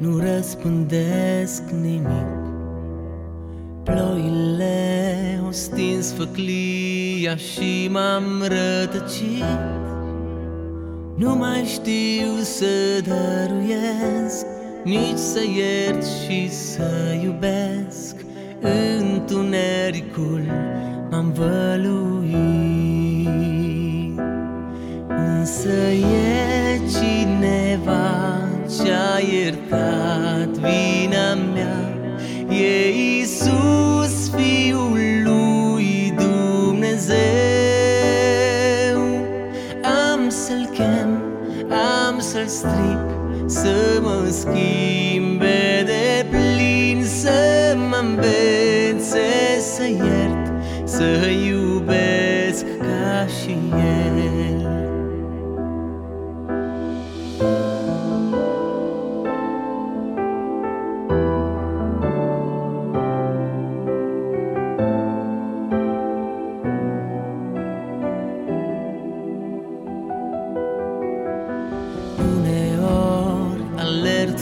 nu răspundesc nimic. Ploile au stins făclia și m-am rătăcit. Nu mai știu să dăruiesc Nici să iert și să iubesc. Întunericul m-am văluit. Însă e cineva ce-a iertat am să-L stric Să mă schimbe de plin Să mă învețe să iert, să iubesc ca și El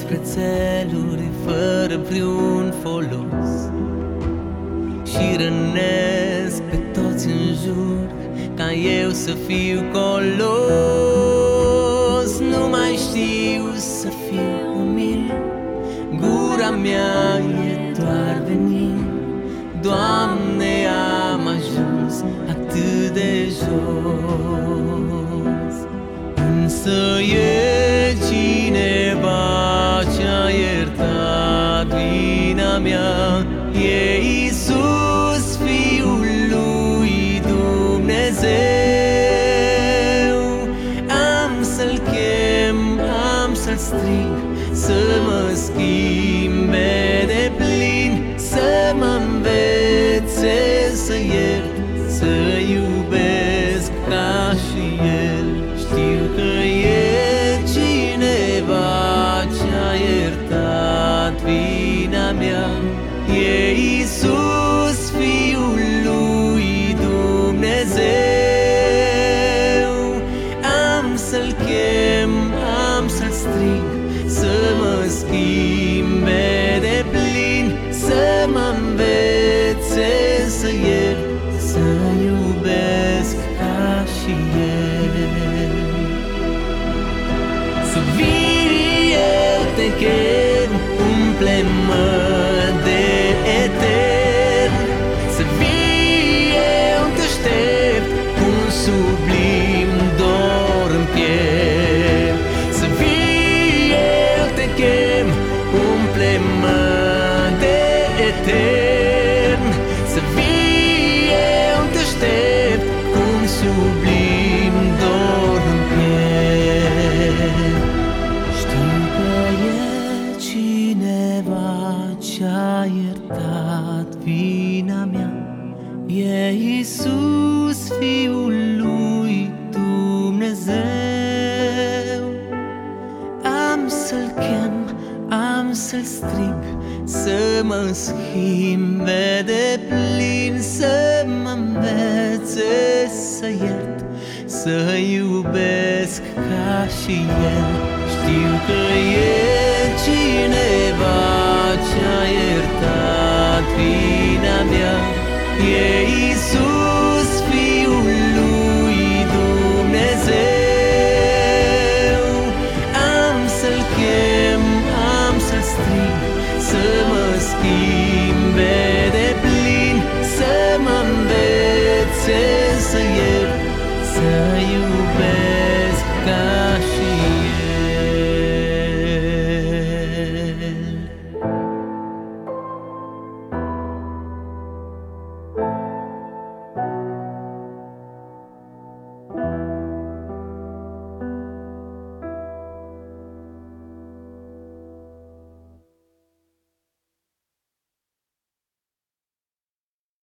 spre țeluri fără vreun folos Și rănesc pe toți în jur ca eu să fiu colos. Nu mai știu să fiu umil Gura mea e doar venin Doamne, am ajuns atât de jos. Însă e cineva mea E Iisus, Fiul lui Dumnezeu. Am să-L chem, am să-L strig Să mă schimbe de plin Să mă învețe să iert, E Iisus, Fiul lui Dumnezeu. Am să-L chem, am să-L strig Să mă schimbe dor în piept Să vii, eu te chem, umple-mă de etern. Să vii, eu te aștept, un sublim dor în piept. Știu că e cineva ce-a iertat vina mea. E Iisus, Fiul lui să-L strig Să mă schimbe de plin Să mă învețe să iert Să iubesc ca și El. Știu că e cineva ce-a iertat vina mea E Iisus,